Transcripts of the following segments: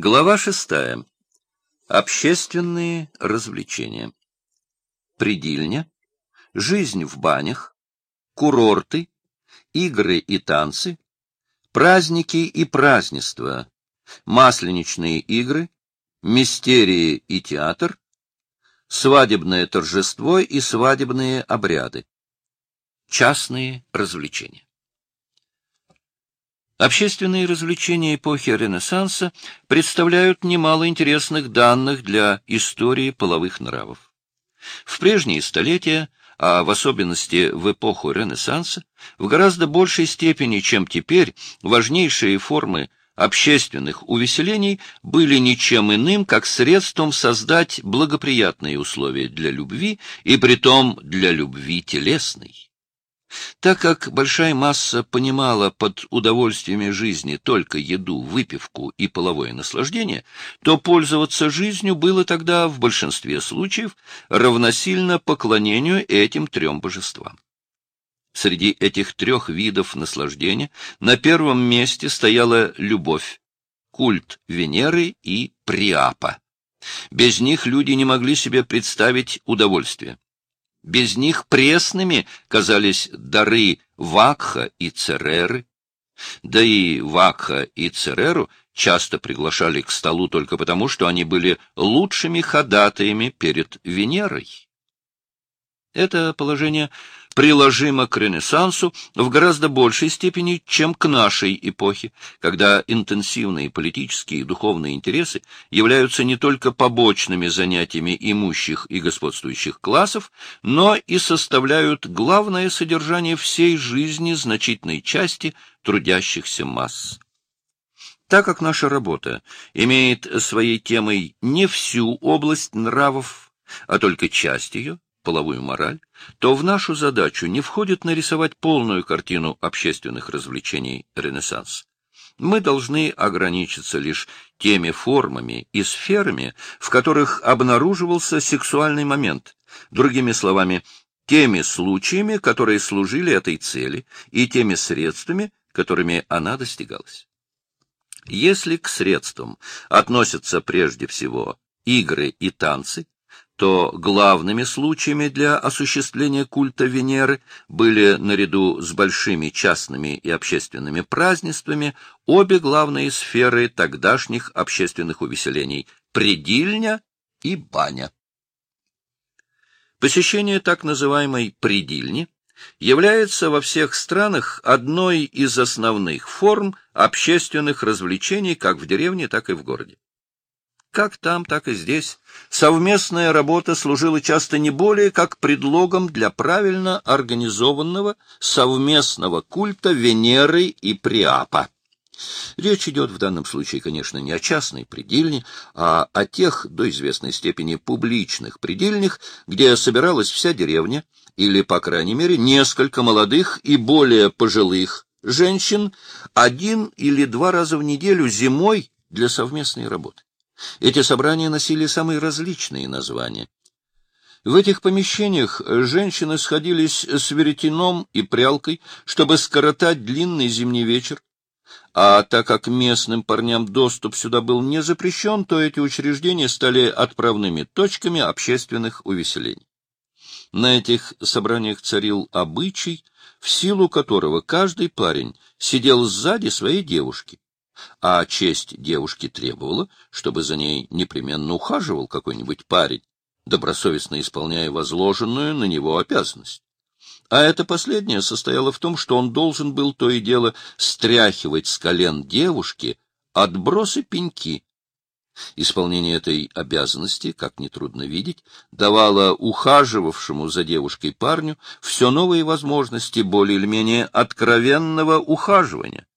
Глава шестая. Общественные развлечения. Предильня, жизнь в банях, курорты, игры и танцы, праздники и празднества, масленичные игры, мистерии и театр, свадебное торжество и свадебные обряды, частные развлечения. Общественные развлечения эпохи Ренессанса представляют немало интересных данных для истории половых нравов. В прежние столетия, а в особенности в эпоху Ренессанса, в гораздо большей степени, чем теперь, важнейшие формы общественных увеселений были ничем иным, как средством создать благоприятные условия для любви, и притом для любви телесной. Так как большая масса понимала под удовольствиями жизни только еду, выпивку и половое наслаждение, то пользоваться жизнью было тогда в большинстве случаев равносильно поклонению этим трем божествам. Среди этих трех видов наслаждения на первом месте стояла любовь, культ Венеры и Приапа. Без них люди не могли себе представить удовольствие. Без них пресными казались дары Вакха и Цереры. Да и Вакха и Цереру часто приглашали к столу только потому, что они были лучшими ходатаями перед Венерой. Это положение приложимо к Ренессансу в гораздо большей степени, чем к нашей эпохе, когда интенсивные политические и духовные интересы являются не только побочными занятиями имущих и господствующих классов, но и составляют главное содержание всей жизни значительной части трудящихся масс. Так как наша работа имеет своей темой не всю область нравов, а только часть ее, половую мораль, то в нашу задачу не входит нарисовать полную картину общественных развлечений Ренессанса. Мы должны ограничиться лишь теми формами и сферами, в которых обнаруживался сексуальный момент, другими словами, теми случаями, которые служили этой цели, и теми средствами, которыми она достигалась. Если к средствам относятся прежде всего игры и танцы, то главными случаями для осуществления культа Венеры были, наряду с большими частными и общественными празднествами, обе главные сферы тогдашних общественных увеселений – предильня и баня. Посещение так называемой предильни является во всех странах одной из основных форм общественных развлечений как в деревне, так и в городе. Как там, так и здесь. Совместная работа служила часто не более как предлогом для правильно организованного совместного культа Венеры и Приапа. Речь идет в данном случае, конечно, не о частной предельне, а о тех, до известной степени, публичных предельнях, где собиралась вся деревня, или, по крайней мере, несколько молодых и более пожилых женщин один или два раза в неделю зимой для совместной работы. Эти собрания носили самые различные названия. В этих помещениях женщины сходились с веретеном и прялкой, чтобы скоротать длинный зимний вечер. А так как местным парням доступ сюда был не запрещен, то эти учреждения стали отправными точками общественных увеселений. На этих собраниях царил обычай, в силу которого каждый парень сидел сзади своей девушки а честь девушки требовала, чтобы за ней непременно ухаживал какой-нибудь парень, добросовестно исполняя возложенную на него обязанность. А это последнее состояло в том, что он должен был то и дело стряхивать с колен девушки отбросы пеньки. Исполнение этой обязанности, как нетрудно видеть, давало ухаживавшему за девушкой парню все новые возможности более или менее откровенного ухаживания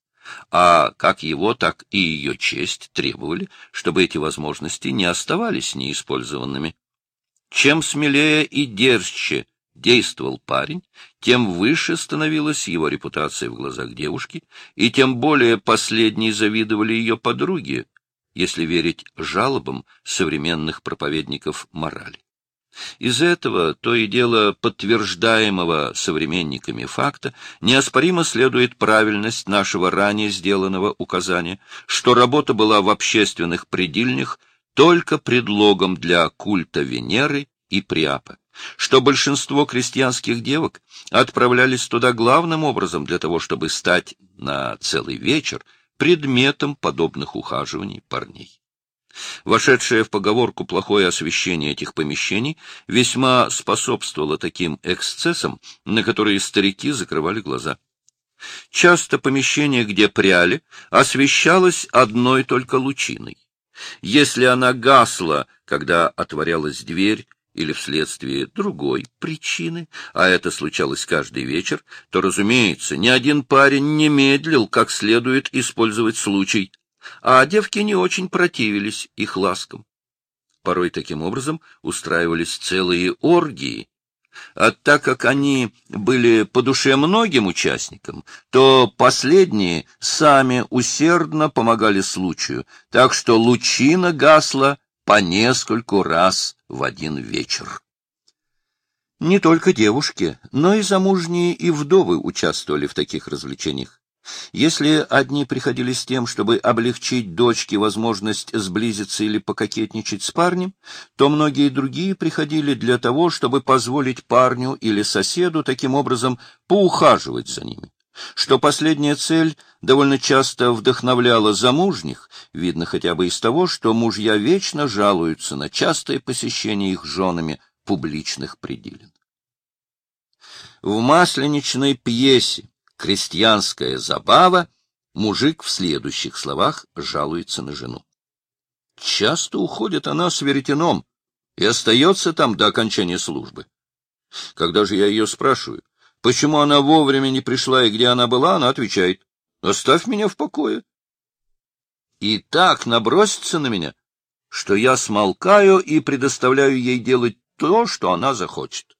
а как его, так и ее честь требовали, чтобы эти возможности не оставались неиспользованными. Чем смелее и дерзче действовал парень, тем выше становилась его репутация в глазах девушки, и тем более последние завидовали ее подруги, если верить жалобам современных проповедников морали. Из этого, то и дело подтверждаемого современниками факта, неоспоримо следует правильность нашего ранее сделанного указания, что работа была в общественных предельных только предлогом для культа Венеры и Приапа, что большинство крестьянских девок отправлялись туда главным образом для того, чтобы стать на целый вечер предметом подобных ухаживаний парней. Вошедшее в поговорку плохое освещение этих помещений весьма способствовало таким эксцессам, на которые старики закрывали глаза. Часто помещение, где пряли, освещалось одной только лучиной. Если она гасла, когда отворялась дверь, или вследствие другой причины, а это случалось каждый вечер, то, разумеется, ни один парень не медлил как следует использовать случай, а девки не очень противились их ласкам. Порой таким образом устраивались целые оргии, а так как они были по душе многим участникам, то последние сами усердно помогали случаю, так что лучина гасла по нескольку раз в один вечер. Не только девушки, но и замужние и вдовы участвовали в таких развлечениях. Если одни приходили с тем, чтобы облегчить дочке возможность сблизиться или пококетничать с парнем, то многие другие приходили для того, чтобы позволить парню или соседу таким образом поухаживать за ними. Что последняя цель довольно часто вдохновляла замужних, видно хотя бы из того, что мужья вечно жалуются на частое посещение их женами публичных пределен. В масленичной пьесе крестьянская забава, мужик в следующих словах жалуется на жену. Часто уходит она с веретеном и остается там до окончания службы. Когда же я ее спрашиваю, почему она вовремя не пришла и где она была, она отвечает, оставь меня в покое. И так набросится на меня, что я смолкаю и предоставляю ей делать то, что она захочет.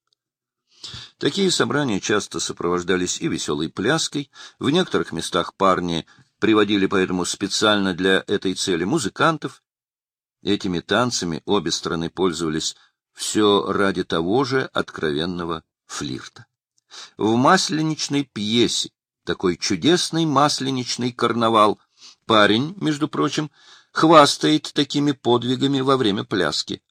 Такие собрания часто сопровождались и веселой пляской, в некоторых местах парни приводили поэтому специально для этой цели музыкантов. Этими танцами обе стороны пользовались все ради того же откровенного флирта. В масленичной пьесе, такой чудесный масленичный карнавал, парень, между прочим, хвастает такими подвигами во время пляски.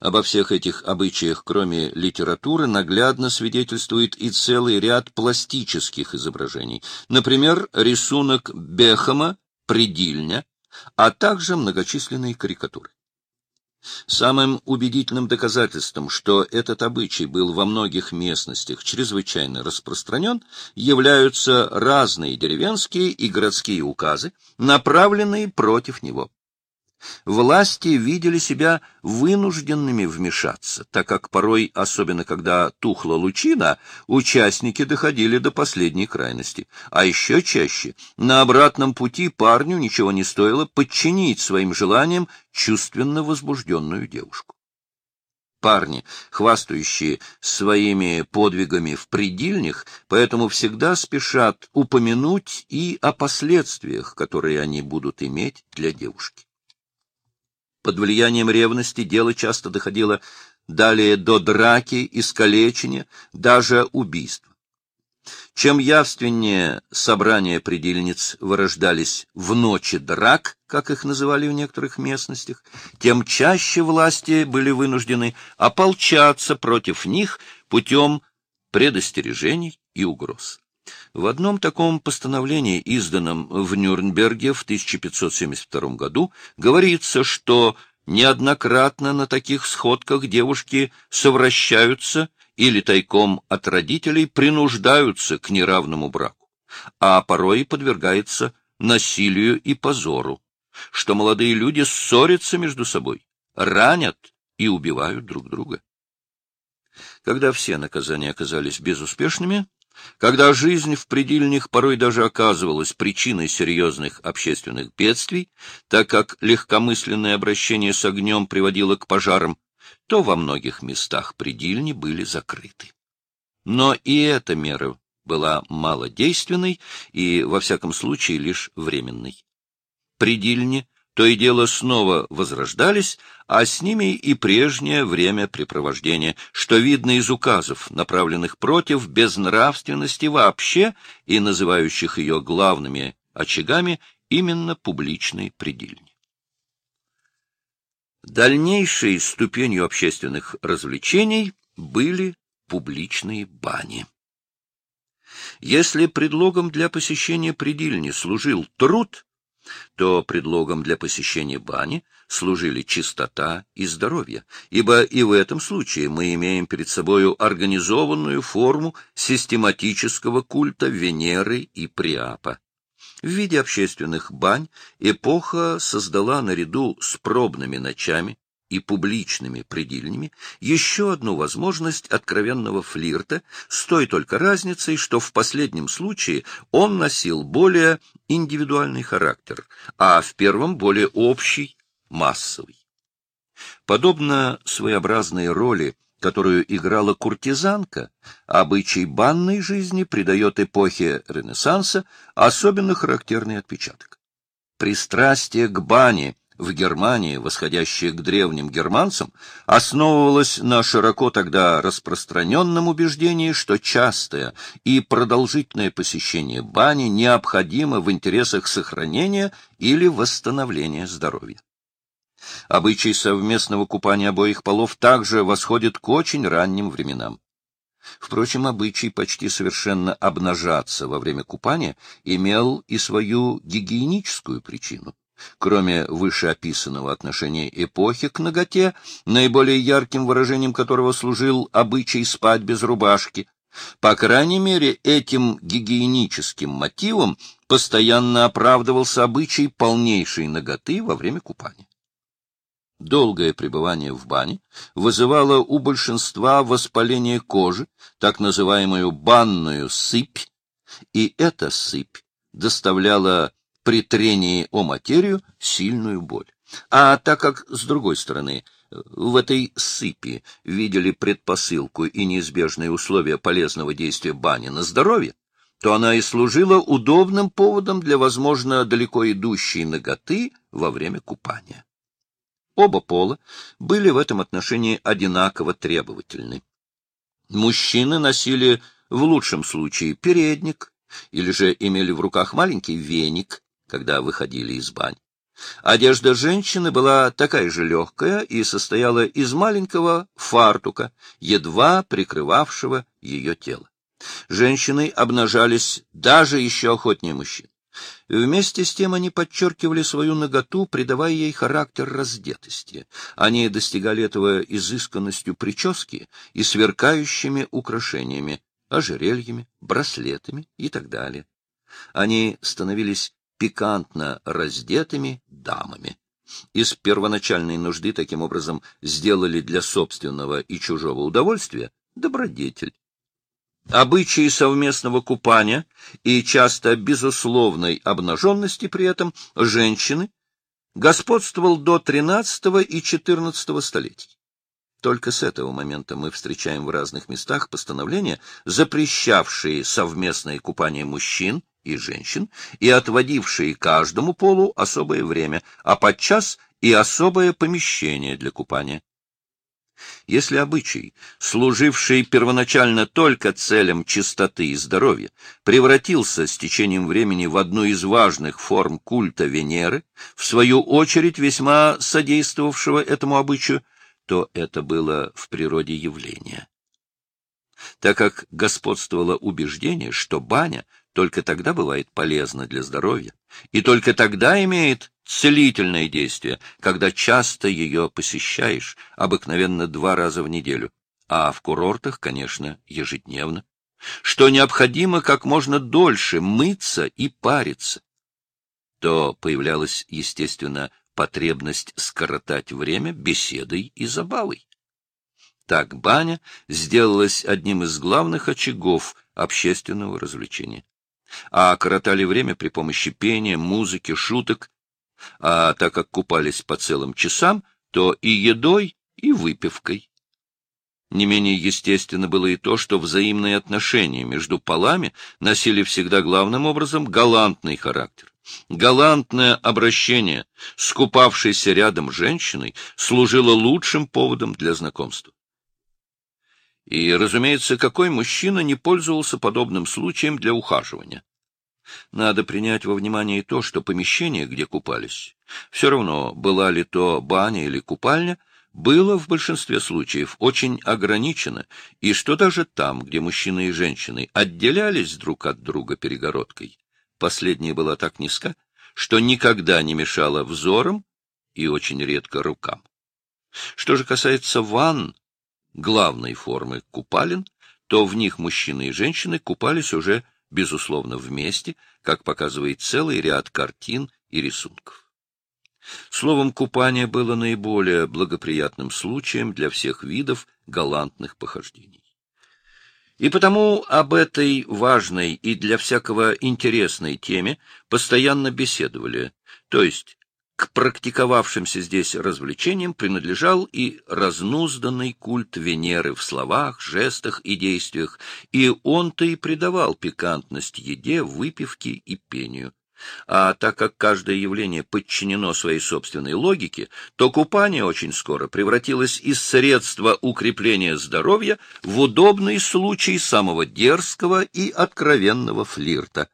Обо всех этих обычаях, кроме литературы, наглядно свидетельствует и целый ряд пластических изображений. Например, рисунок Бехама «Предильня», а также многочисленные карикатуры. Самым убедительным доказательством, что этот обычай был во многих местностях чрезвычайно распространен, являются разные деревенские и городские указы, направленные против него власти видели себя вынужденными вмешаться, так как порой, особенно когда тухла лучина, участники доходили до последней крайности. А еще чаще на обратном пути парню ничего не стоило подчинить своим желаниям чувственно возбужденную девушку. Парни, хвастающие своими подвигами в предельных, поэтому всегда спешат упомянуть и о последствиях, которые они будут иметь для девушки. Под влиянием ревности дело часто доходило далее до драки, искалечения, даже убийства. Чем явственнее собрания предельниц вырождались в ночи драк, как их называли в некоторых местностях, тем чаще власти были вынуждены ополчаться против них путем предостережений и угроз. В одном таком постановлении, изданном в Нюрнберге в 1572 году, говорится, что неоднократно на таких сходках девушки совращаются или тайком от родителей принуждаются к неравному браку, а порой подвергается насилию и позору, что молодые люди ссорятся между собой, ранят и убивают друг друга. Когда все наказания оказались безуспешными, когда жизнь в предельных порой даже оказывалась причиной серьезных общественных бедствий, так как легкомысленное обращение с огнем приводило к пожарам, то во многих местах предельни были закрыты. Но и эта мера была малодейственной и, во всяком случае, лишь временной. Предельни то и дело снова возрождались, а с ними и прежнее времяпрепровождение, что видно из указов, направленных против безнравственности вообще и называющих ее главными очагами именно публичной предельни. Дальнейшей ступенью общественных развлечений были публичные бани. Если предлогом для посещения предельни служил труд, то предлогом для посещения бани служили чистота и здоровье, ибо и в этом случае мы имеем перед собою организованную форму систематического культа Венеры и Приапа. В виде общественных бань эпоха создала наряду с пробными ночами и публичными предельнями еще одну возможность откровенного флирта, с той только разницей, что в последнем случае он носил более индивидуальный характер, а в первом более общий, массовый. Подобно своеобразной роли, которую играла куртизанка, обычай банной жизни придает эпохе Ренессанса особенно характерный отпечаток. Пристрастие к бане – в Германии, восходящее к древним германцам, основывалось на широко тогда распространенном убеждении, что частое и продолжительное посещение бани необходимо в интересах сохранения или восстановления здоровья. Обычай совместного купания обоих полов также восходит к очень ранним временам. Впрочем, обычай почти совершенно обнажаться во время купания имел и свою гигиеническую причину. Кроме вышеописанного отношения эпохи к ноготе, наиболее ярким выражением которого служил обычай спать без рубашки, по крайней мере, этим гигиеническим мотивом постоянно оправдывался обычай полнейшей ноготы во время купания. Долгое пребывание в бане вызывало у большинства воспаление кожи, так называемую банную сыпь, и эта сыпь доставляла при трении о материю сильную боль. А так как, с другой стороны, в этой сыпи видели предпосылку и неизбежные условия полезного действия бани на здоровье, то она и служила удобным поводом для, возможно, далеко идущей ноготы во время купания. Оба пола были в этом отношении одинаково требовательны. Мужчины носили в лучшем случае передник или же имели в руках маленький веник, когда выходили из бань. Одежда женщины была такая же легкая и состояла из маленького фартука, едва прикрывавшего ее тело. Женщины обнажались даже еще охотнее мужчин. Вместе с тем они подчеркивали свою наготу, придавая ей характер раздетости. Они достигали этого изысканностью прически и сверкающими украшениями, ожерельями, браслетами и так далее. Они становились пикантно раздетыми дамами. Из первоначальной нужды таким образом сделали для собственного и чужого удовольствия добродетель. Обычаи совместного купания и часто безусловной обнаженности при этом женщины господствовал до XIII и XIV столетий. Только с этого момента мы встречаем в разных местах постановления, запрещавшие совместное купание мужчин и женщин, и отводившие каждому полу особое время, а подчас и особое помещение для купания. Если обычай, служивший первоначально только целям чистоты и здоровья, превратился с течением времени в одну из важных форм культа Венеры, в свою очередь весьма содействовавшего этому обычаю, то это было в природе явление. Так как господствовало убеждение, что баня только тогда бывает полезна для здоровья, и только тогда имеет целительное действие, когда часто ее посещаешь, обыкновенно два раза в неделю, а в курортах, конечно, ежедневно, что необходимо как можно дольше мыться и париться, то появлялась, естественно, потребность скоротать время беседой и забавой. Так баня сделалась одним из главных очагов общественного развлечения а коротали время при помощи пения, музыки, шуток, а так как купались по целым часам, то и едой, и выпивкой. Не менее естественно было и то, что взаимные отношения между полами носили всегда главным образом галантный характер. Галантное обращение с купавшейся рядом женщиной служило лучшим поводом для знакомства. И, разумеется, какой мужчина не пользовался подобным случаем для ухаживания? Надо принять во внимание и то, что помещение, где купались, все равно, была ли то баня или купальня, было в большинстве случаев очень ограничено, и что даже там, где мужчины и женщины отделялись друг от друга перегородкой, последняя была так низка, что никогда не мешала взорам и очень редко рукам. Что же касается ванн, главной формы купалин, то в них мужчины и женщины купались уже, безусловно, вместе, как показывает целый ряд картин и рисунков. Словом, купание было наиболее благоприятным случаем для всех видов галантных похождений. И потому об этой важной и для всякого интересной теме постоянно беседовали, то есть к практиковавшимся здесь развлечениям принадлежал и разнузданный культ Венеры в словах, жестах и действиях, и он-то и придавал пикантность еде, выпивке и пению. А так как каждое явление подчинено своей собственной логике, то купание очень скоро превратилось из средства укрепления здоровья в удобный случай самого дерзкого и откровенного флирта.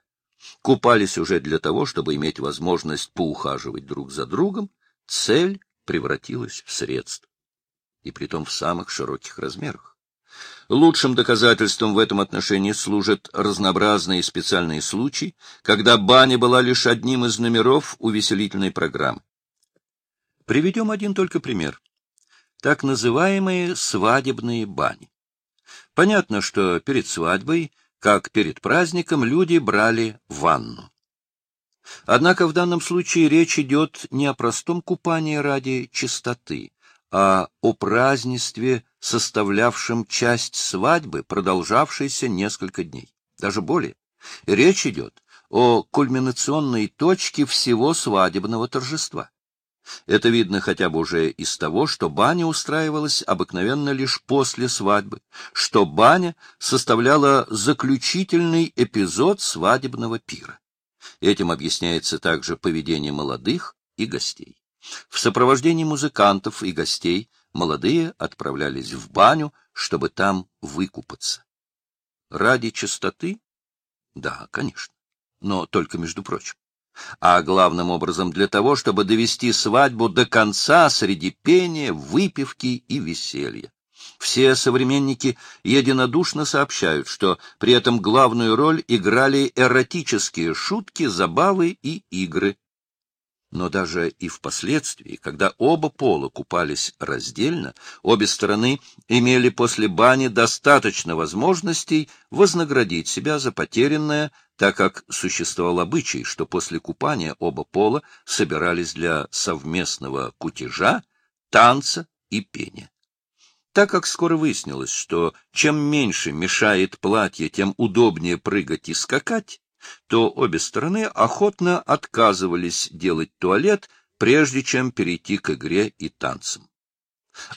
Купались уже для того, чтобы иметь возможность поухаживать друг за другом, цель превратилась в средство, и притом в самых широких размерах. Лучшим доказательством в этом отношении служат разнообразные специальные случаи, когда баня была лишь одним из номеров увеселительной программы. Приведем один только пример. Так называемые свадебные бани. Понятно, что перед свадьбой, как перед праздником, люди брали ванну. Однако в данном случае речь идет не о простом купании ради чистоты, а о празднестве, составлявшем часть свадьбы, продолжавшейся несколько дней. Даже более. Речь идет о кульминационной точке всего свадебного торжества. Это видно хотя бы уже из того, что баня устраивалась обыкновенно лишь после свадьбы, что баня составляла заключительный эпизод свадебного пира. Этим объясняется также поведение молодых и гостей. В сопровождении музыкантов и гостей молодые отправлялись в баню, чтобы там выкупаться. Ради чистоты? Да, конечно, но только между прочим. А главным образом для того, чтобы довести свадьбу до конца среди пения, выпивки и веселья. Все современники единодушно сообщают, что при этом главную роль играли эротические шутки, забавы и игры, но даже и впоследствии, когда оба пола купались раздельно, обе стороны имели после бани достаточно возможностей вознаградить себя за потерянное, так как существовал обычай, что после купания оба пола собирались для совместного кутежа, танца и пения. Так как скоро выяснилось, что чем меньше мешает платье, тем удобнее прыгать и скакать, то обе стороны охотно отказывались делать туалет, прежде чем перейти к игре и танцам.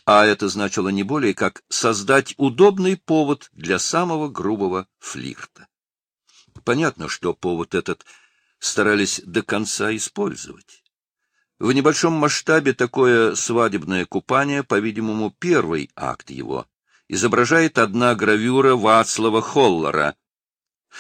А это значило не более как создать удобный повод для самого грубого флирта. Понятно, что повод этот старались до конца использовать. В небольшом масштабе такое свадебное купание, по-видимому, первый акт его, изображает одна гравюра Вацлава Холлера,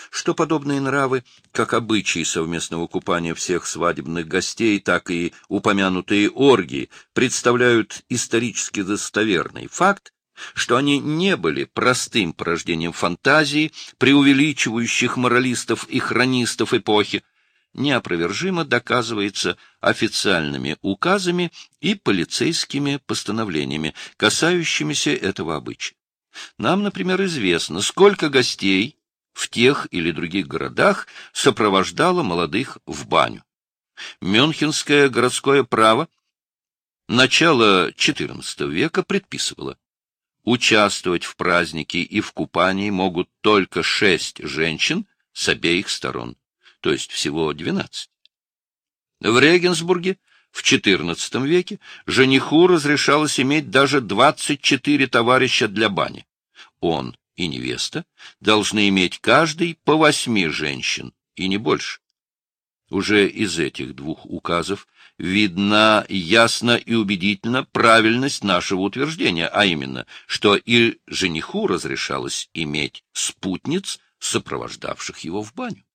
что подобные нравы, как обычаи совместного купания всех свадебных гостей, так и упомянутые оргии, представляют исторически достоверный факт, что они не были простым порождением фантазии, преувеличивающих моралистов и хронистов эпохи, неопровержимо доказывается официальными указами и полицейскими постановлениями, касающимися этого обычая. Нам, например, известно, сколько гостей в тех или других городах сопровождала молодых в баню. Мюнхенское городское право начала XIV века предписывало участвовать в празднике и в купании могут только шесть женщин с обеих сторон, то есть всего двенадцать. В Регенсбурге в XIV веке жениху разрешалось иметь даже двадцать четыре товарища для бани. Он и невеста должны иметь каждый по восьми женщин, и не больше. Уже из этих двух указов видна ясно и убедительно правильность нашего утверждения, а именно, что и жениху разрешалось иметь спутниц, сопровождавших его в баню.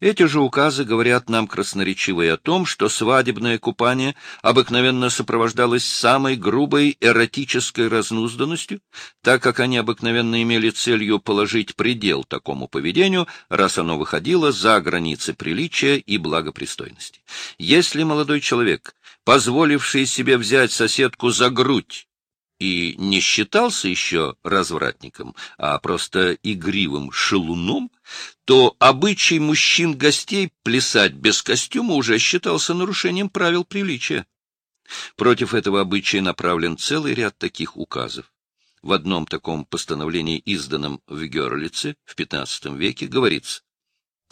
Эти же указы говорят нам красноречиво и о том, что свадебное купание обыкновенно сопровождалось самой грубой эротической разнузданностью, так как они обыкновенно имели целью положить предел такому поведению, раз оно выходило за границы приличия и благопристойности. Если молодой человек, позволивший себе взять соседку за грудь, и не считался еще развратником, а просто игривым шелуном, то обычай мужчин-гостей плясать без костюма уже считался нарушением правил приличия. Против этого обычая направлен целый ряд таких указов. В одном таком постановлении, изданном в Герлице в XV веке, говорится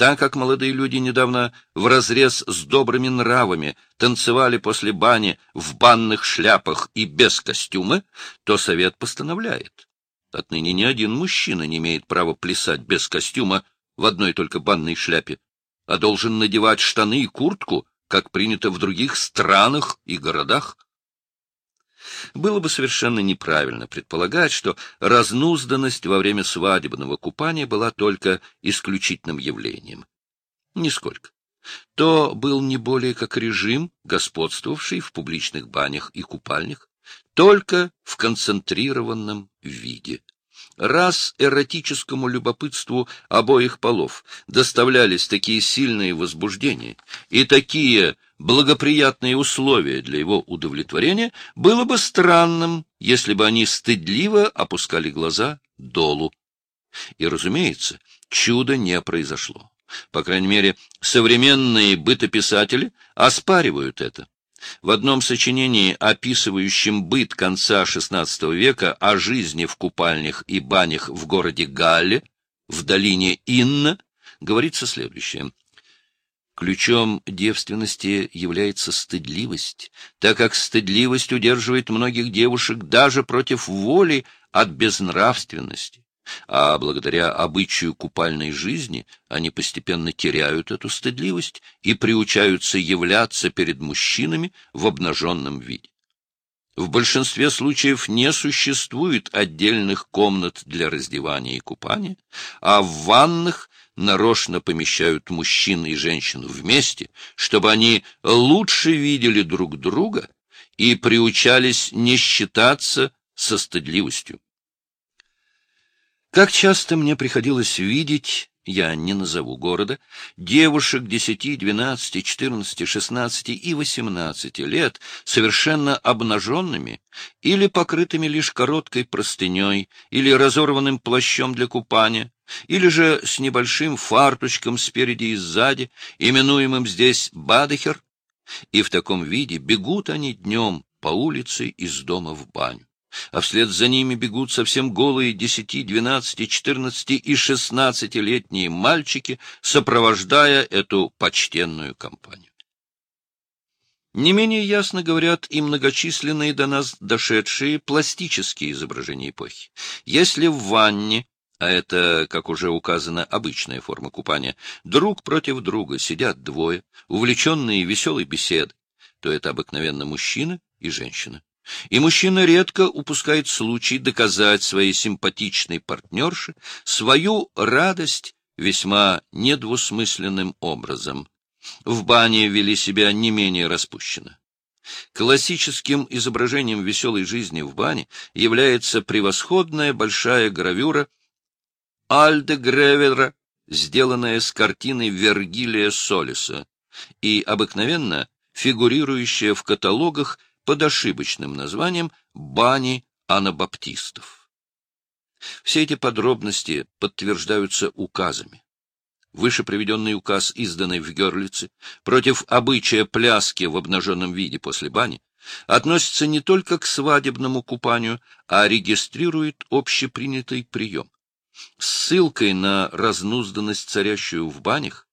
так как молодые люди недавно вразрез с добрыми нравами танцевали после бани в банных шляпах и без костюма, то совет постановляет. Отныне ни один мужчина не имеет права плясать без костюма в одной только банной шляпе, а должен надевать штаны и куртку, как принято в других странах и городах. Было бы совершенно неправильно предполагать, что разнузданность во время свадебного купания была только исключительным явлением. Нисколько. То был не более как режим, господствовавший в публичных банях и купальнях, только в концентрированном виде. Раз эротическому любопытству обоих полов доставлялись такие сильные возбуждения и такие благоприятные условия для его удовлетворения, было бы странным, если бы они стыдливо опускали глаза долу. И, разумеется, чудо не произошло. По крайней мере, современные бытописатели оспаривают это. В одном сочинении, описывающем быт конца XVI века о жизни в купальнях и банях в городе Галле, в долине Инна, говорится следующее. Ключом девственности является стыдливость, так как стыдливость удерживает многих девушек даже против воли от безнравственности, а благодаря обычаю купальной жизни они постепенно теряют эту стыдливость и приучаются являться перед мужчинами в обнаженном виде. В большинстве случаев не существует отдельных комнат для раздевания и купания, а в ваннах нарочно помещают мужчин и женщин вместе, чтобы они лучше видели друг друга и приучались не считаться со стыдливостью. Как часто мне приходилось видеть, я не назову города, девушек десяти, двенадцати, четырнадцати, шестнадцати и восемнадцати лет, совершенно обнаженными или покрытыми лишь короткой простыней или разорванным плащом для купания, или же с небольшим фарточком спереди и сзади, именуемым здесь бадехер, и в таком виде бегут они днем по улице из дома в баню. А вслед за ними бегут совсем голые десяти, двенадцати, четырнадцати и шестнадцатилетние мальчики, сопровождая эту почтенную компанию. Не менее ясно говорят и многочисленные до нас дошедшие пластические изображения эпохи. Если в ванне а это, как уже указано, обычная форма купания, друг против друга сидят двое, увлеченные веселой беседой, то это обыкновенно мужчина и женщина. И мужчина редко упускает случай доказать своей симпатичной партнерше свою радость весьма недвусмысленным образом. В бане вели себя не менее распущенно. Классическим изображением веселой жизни в бане является превосходная большая гравюра Альде Гревера, сделанная с картины Вергилия Солиса и обыкновенно фигурирующая в каталогах под ошибочным названием «Бани анабаптистов». Все эти подробности подтверждаются указами. Выше приведенный указ, изданный в Герлице, против обычая пляски в обнаженном виде после бани, относится не только к свадебному купанию, а регистрирует общепринятый прием ссылкой на разнузданность, царящую в банях,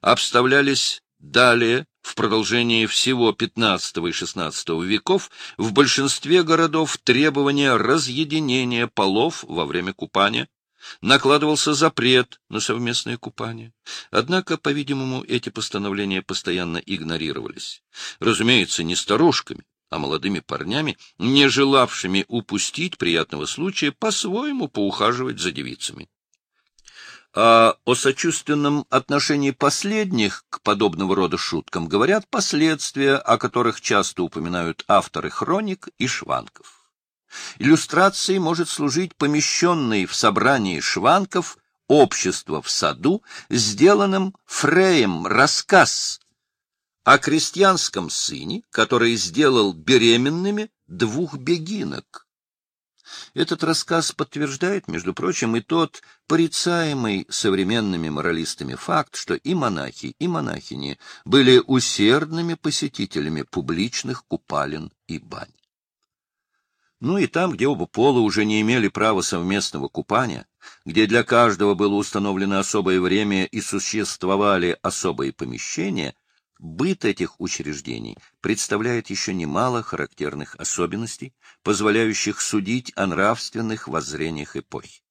обставлялись далее, в продолжении всего XV и XVI веков, в большинстве городов требования разъединения полов во время купания, накладывался запрет на совместное купание. Однако, по-видимому, эти постановления постоянно игнорировались. Разумеется, не старушками, а молодыми парнями, не желавшими упустить приятного случая по-своему поухаживать за девицами. А о сочувственном отношении последних к подобного рода шуткам говорят последствия, о которых часто упоминают авторы хроник и шванков. Иллюстрацией может служить помещенный в собрании шванков «Общество в саду», сделанным Фреем рассказ о крестьянском сыне, который сделал беременными двух бегинок. Этот рассказ подтверждает, между прочим, и тот порицаемый современными моралистами факт, что и монахи, и монахини были усердными посетителями публичных купалин и бань. Ну и там, где оба пола уже не имели права совместного купания, где для каждого было установлено особое время и существовали особые помещения, быт этих учреждений представляет еще немало характерных особенностей, позволяющих судить о нравственных воззрениях эпохи.